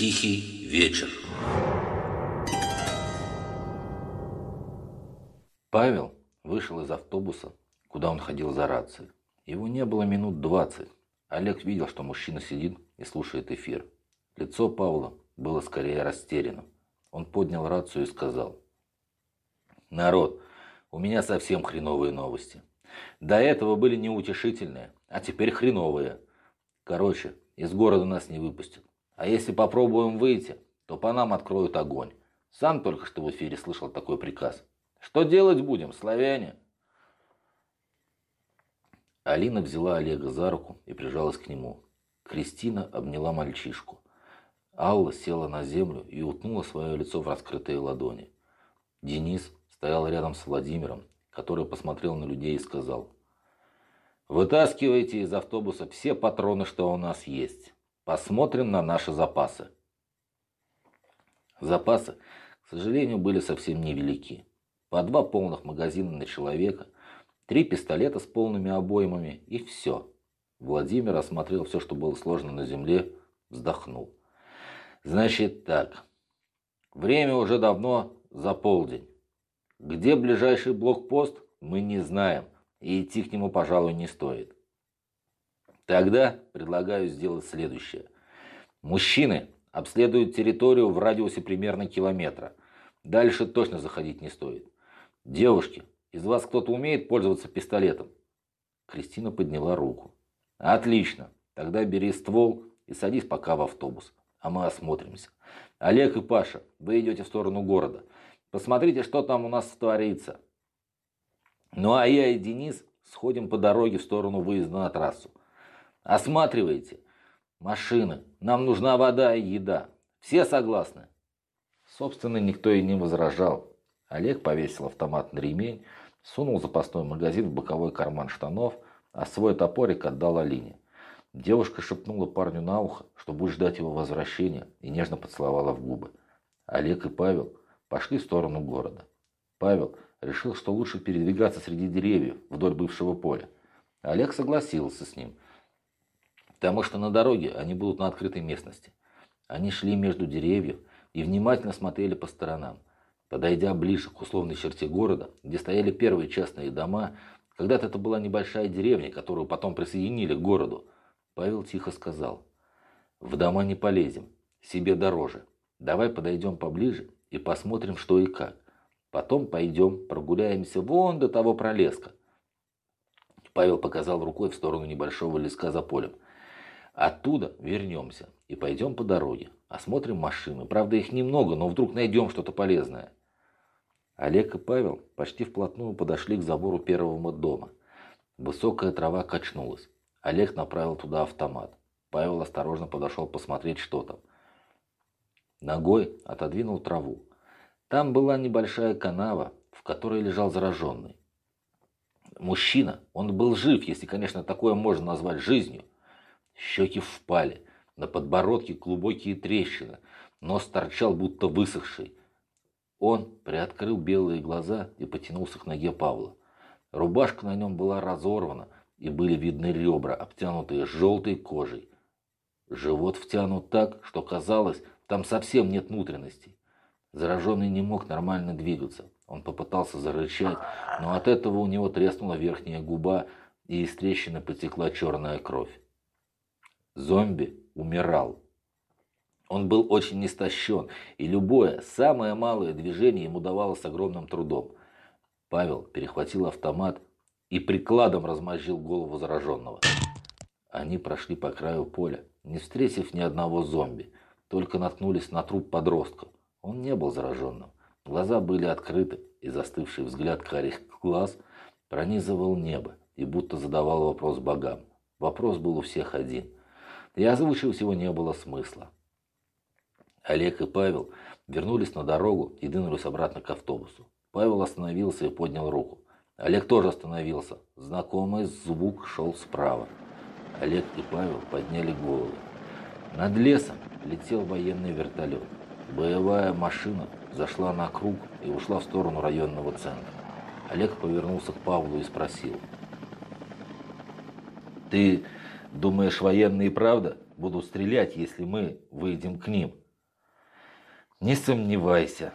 Тихий вечер. Павел вышел из автобуса, куда он ходил за рацией. Его не было минут двадцать. Олег видел, что мужчина сидит и слушает эфир. Лицо Павла было скорее растерянным. Он поднял рацию и сказал. «Народ, у меня совсем хреновые новости. До этого были неутешительные, а теперь хреновые. Короче, из города нас не выпустят. А если попробуем выйти, то по нам откроют огонь. Сам только что в эфире слышал такой приказ. Что делать будем, славяне?» Алина взяла Олега за руку и прижалась к нему. Кристина обняла мальчишку. Алла села на землю и утнула свое лицо в раскрытые ладони. Денис стоял рядом с Владимиром, который посмотрел на людей и сказал, «Вытаскивайте из автобуса все патроны, что у нас есть. Посмотрим на наши запасы». Запасы, к сожалению, были совсем невелики. По два полных магазина на человека, три пистолета с полными обоймами и все. Владимир осмотрел все, что было сложно на земле, вздохнул. Значит так, время уже давно за полдень. Где ближайший блокпост, мы не знаем, и идти к нему, пожалуй, не стоит. Тогда предлагаю сделать следующее. Мужчины обследуют территорию в радиусе примерно километра. Дальше точно заходить не стоит. Девушки, из вас кто-то умеет пользоваться пистолетом? Кристина подняла руку. Отлично. Тогда бери ствол и садись пока в автобус а мы осмотримся. Олег и Паша, вы идете в сторону города. Посмотрите, что там у нас творится. Ну а я и Денис сходим по дороге в сторону выезда на трассу. Осматривайте. Машины. Нам нужна вода и еда. Все согласны? Собственно, никто и не возражал. Олег повесил автомат на ремень, сунул запасной магазин в боковой карман штанов, а свой топорик отдал Алине. Девушка шепнула парню на ухо, что будет ждать его возвращения, и нежно поцеловала в губы. Олег и Павел пошли в сторону города. Павел решил, что лучше передвигаться среди деревьев вдоль бывшего поля. Олег согласился с ним, потому что на дороге они будут на открытой местности. Они шли между деревьев и внимательно смотрели по сторонам. Подойдя ближе к условной черте города, где стояли первые частные дома, когда-то это была небольшая деревня, которую потом присоединили к городу, Павел тихо сказал. «В дома не полезем, себе дороже. Давай подойдем поближе и посмотрим, что и как. Потом пойдем прогуляемся вон до того пролеска». Павел показал рукой в сторону небольшого леска за полем. «Оттуда вернемся и пойдем по дороге. Осмотрим машины. Правда, их немного, но вдруг найдем что-то полезное». Олег и Павел почти вплотную подошли к забору первого дома. Высокая трава качнулась. Олег направил туда автомат. Павел осторожно подошел посмотреть, что там. Ногой отодвинул траву. Там была небольшая канава, в которой лежал зараженный. Мужчина, он был жив, если, конечно, такое можно назвать жизнью. Щеки впали, на подбородке глубокие трещины, нос торчал, будто высохший. Он приоткрыл белые глаза и потянулся к ноге Павла. Рубашка на нем была разорвана, и были видны ребра, обтянутые желтой кожей. Живот втянут так, что казалось, там совсем нет внутренностей. Зараженный не мог нормально двигаться. Он попытался зарычать, но от этого у него треснула верхняя губа, и из трещины потекла черная кровь. Зомби умирал. Он был очень истощен, и любое, самое малое движение ему давалось огромным трудом. Павел перехватил автомат и прикладом размозжил голову зараженного. Они прошли по краю поля, не встретив ни одного зомби, только наткнулись на труп подростка. Он не был зараженным. Глаза были открыты, и застывший взгляд карих глаз пронизывал небо и будто задавал вопрос богам. Вопрос был у всех один. И озвучивать его не было смысла. Олег и Павел вернулись на дорогу и двинулись обратно к автобусу. Павел остановился и поднял руку. Олег тоже остановился. Знакомый звук шел справа. Олег и Павел подняли головы. Над лесом летел военный вертолет. Боевая машина зашла на круг и ушла в сторону районного центра. Олег повернулся к Павлу и спросил. «Ты думаешь, военные правда будут стрелять, если мы выйдем к ним?» Не сомневайся.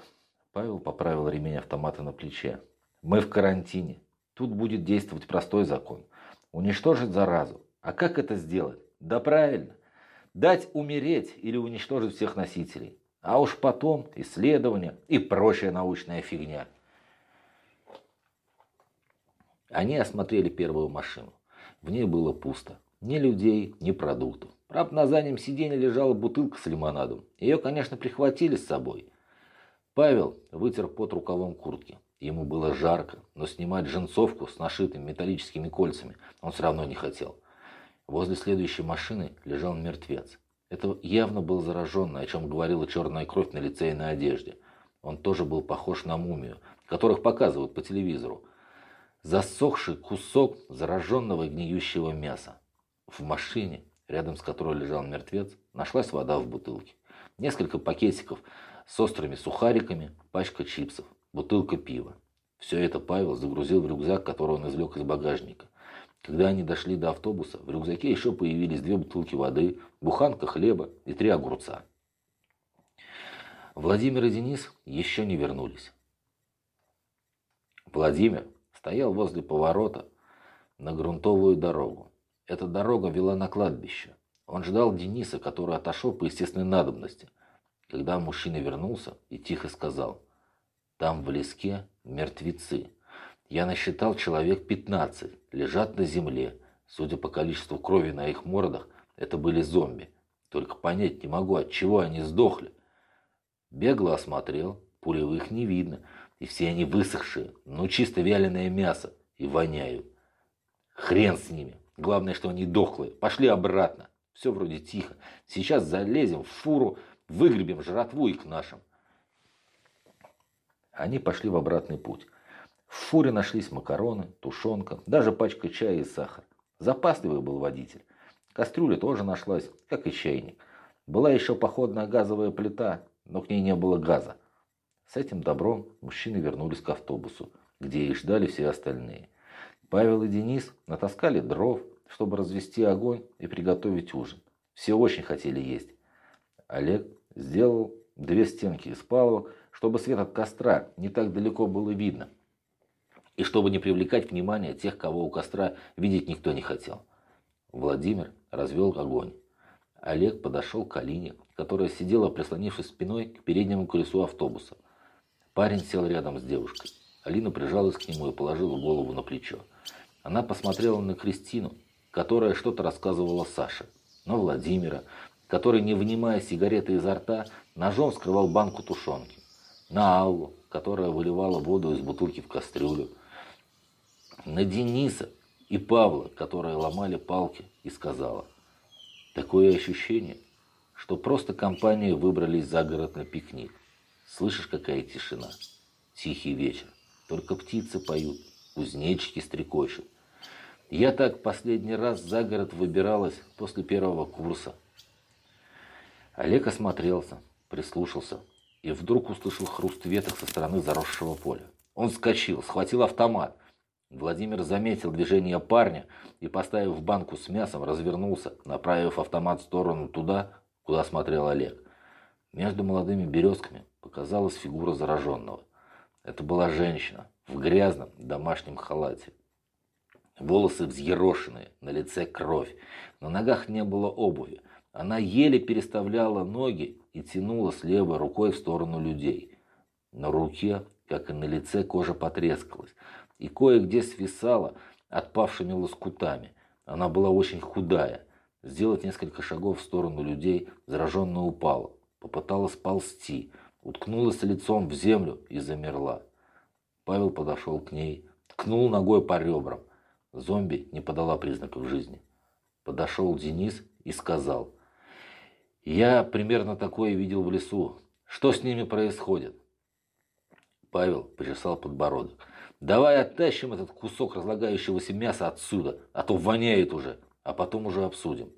Павел поправил ремень автомата на плече. Мы в карантине. Тут будет действовать простой закон. Уничтожить заразу. А как это сделать? Да правильно. Дать умереть или уничтожить всех носителей. А уж потом исследования и прочая научная фигня. Они осмотрели первую машину. В ней было пусто. Ни людей, ни продуктов. Правда, на заднем сиденье лежала бутылка с лимонадом. Ее, конечно, прихватили с собой. Павел вытер под рукавом куртки. Ему было жарко, но снимать джинсовку с нашитыми металлическими кольцами он все равно не хотел. Возле следующей машины лежал мертвец. Это явно был зараженный, о чем говорила черная кровь на лице и на одежде. Он тоже был похож на мумию, которых показывают по телевизору. Засохший кусок зараженного гниющего мяса. В машине, рядом с которой лежал мертвец, нашлась вода в бутылке. Несколько пакетиков с острыми сухариками, пачка чипсов, бутылка пива. Все это Павел загрузил в рюкзак, который он извлек из багажника. Когда они дошли до автобуса, в рюкзаке еще появились две бутылки воды, буханка хлеба и три огурца. Владимир и Денис еще не вернулись. Владимир стоял возле поворота на грунтовую дорогу. Эта дорога вела на кладбище. Он ждал Дениса, который отошел по естественной надобности. Когда мужчина вернулся и тихо сказал, «Там в леске мертвецы». Я насчитал человек 15, лежат на земле. Судя по количеству крови на их мордах, это были зомби. Только понять не могу, от чего они сдохли. Бегло осмотрел, пулевых не видно, и все они высохшие, ну чисто вяленое мясо, и воняют. Хрен с ними, главное, что они дохлые. Пошли обратно, все вроде тихо. Сейчас залезем в фуру, выгребем жратву и к нашим. Они пошли в обратный путь. В фуре нашлись макароны, тушенка, даже пачка чая и сахар. Запасливый был водитель. Кастрюля тоже нашлась, как и чайник. Была еще походная газовая плита, но к ней не было газа. С этим добром мужчины вернулись к автобусу, где их ждали все остальные. Павел и Денис натаскали дров, чтобы развести огонь и приготовить ужин. Все очень хотели есть. Олег сделал две стенки из палок, чтобы свет от костра не так далеко было видно – и чтобы не привлекать внимание тех, кого у костра видеть никто не хотел. Владимир развел огонь. Олег подошел к Алине, которая сидела, прислонившись спиной к переднему колесу автобуса. Парень сел рядом с девушкой. Алина прижалась к нему и положила голову на плечо. Она посмотрела на Кристину, которая что-то рассказывала Саше, на Владимира, который, не вынимая сигареты изо рта, ножом скрывал банку тушенки, на Аллу, которая выливала воду из бутылки в кастрюлю, на Дениса и Павла, которые ломали палки, и сказала, «Такое ощущение, что просто компания выбрались за город на пикник. Слышишь, какая тишина? Тихий вечер. Только птицы поют, кузнечики стрекочут. Я так последний раз за город выбиралась после первого курса. Олег осмотрелся, прислушался и вдруг услышал хруст веток со стороны заросшего поля. Он вскочил, схватил автомат, Владимир заметил движение парня и, поставив банку с мясом, развернулся, направив автомат в сторону туда, куда смотрел Олег. Между молодыми березками показалась фигура зараженного. Это была женщина в грязном домашнем халате. Волосы взъерошенные, на лице кровь. На ногах не было обуви. Она еле переставляла ноги и тянула с рукой в сторону людей. На руке, как и на лице, кожа потрескалась и кое-где свисала отпавшими лоскутами. Она была очень худая. Сделать несколько шагов в сторону людей, зараженно упала. Попыталась ползти, уткнулась лицом в землю и замерла. Павел подошел к ней, ткнул ногой по ребрам. Зомби не подала признаков жизни. Подошел Денис и сказал, «Я примерно такое видел в лесу. Что с ними происходит?» Павел почесал подбородок. Давай оттащим этот кусок разлагающегося мяса отсюда, а то воняет уже, а потом уже обсудим.